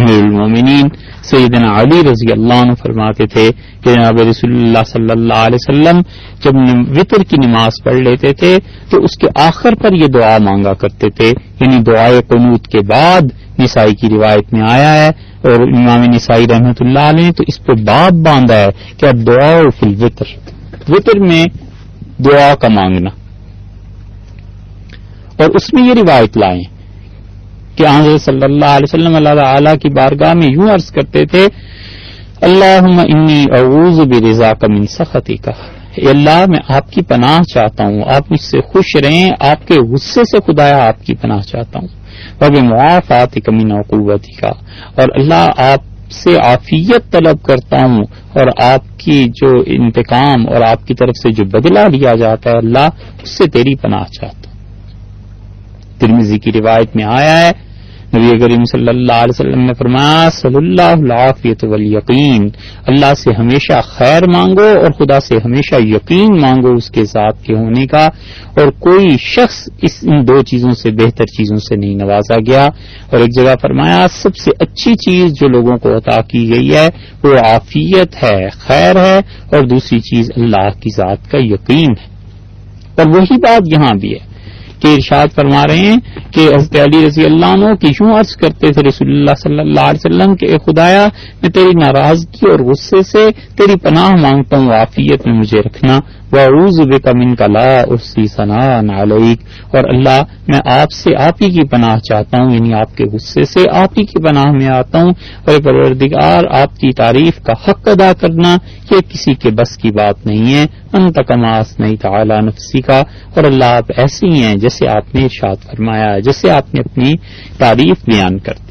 امیر المومنین سیدنا علی رضی اللہ عنہ فرماتے تھے کہ جناب رسول اللہ صلی اللہ علیہ وسلم جب وطر کی نماز پڑھ لیتے تھے تو اس کے آخر پر یہ دعا مانگا کرتے تھے یعنی دعائے قنوت کے بعد نسائی کی روایت میں آیا ہے اور امام نسائی رحمۃ اللہ علیہ تو اس پہ باب باندھا ہے کہ اب دعا فی الوطر۔ وطر میں دعا کا مانگنا۔ اور اس میں یہ روایت لائیں۔ کہ حضرت صلی اللہ علیہ وسلم اللہ تعالی کی بارگاہ میں یوں عرض کرتے تھے اللہ انی اعوذ برضا کا من سختی کا اللہ، میں آپ کی پناہ چاہتا ہوں، آپ مجھ سے خوش رہیں، آپ کے غصے سے خدایا آپ کی پناہ چاہتا ہوں۔ بب معافات کمین قوتی کا اور اللہ، آپ سے عافیت طلب کرتا ہوں، اور آپ کی جو انتقام اور آپ کی طرف سے جو بدلہ لیا جاتا ہے، اللہ، اس سے تیری پناہ چاہتا ہوں۔ ترمیزی کی روایت میں آیا ہے، نبی کریم صلی اللہ علیہ وسلم نے فرمایا، صلی اللہ العافیت والیقین، اللہ سے ہمیشہ خیر مانگو اور خدا سے ہمیشہ یقین مانگو اس کے ذات کے ہونے کا۔ اور کوئی شخص اس ان دو چیزوں سے بہتر چیزوں سے نہیں نوازا گیا۔ اور ایک جگہ فرمایا، سب سے اچھی چیز جو لوگوں کو عطا کی گئی ہے، وہ عافیت ہے، خیر ہے۔ اور دوسری چیز اللہ کی ذات کا یقین ہے۔ اور وہی بات یہاں بھی ہے۔ کہ ارشاد فرما رہے ہیں کہ حضرت علی رضی اللہ عنہ کی یوں عرض کرتے تھے رسول اللہ صلی اللہ علیہ وسلم کہ اے خدایا، میں تیری ناراضگی اور غصے سے تیری پناہ مانگتا ہوں، عافیت میں مجھے رکھنا۔ وعوذ بک من لا اسی ثنا علیک۔ اور اللہ، میں آپ سے آپ ہی کی پناہ چاہتا ہوں یعنی آپ کے غصے سے آپ ہی کی پناہ میں آتا ہوں۔ اور پروردگار، آپ کی تعریف کا حق ادا کرنا، یہ کسی کے بس کی بات نہیں ہے۔ انت کماس نہیں تعالی نفسی کا اور اللہ، آپ ایسی ہیں جیسے آپ نے ارشاد فرمایا۔ جس سے آپ نے اپنی تعریف بیان کرتے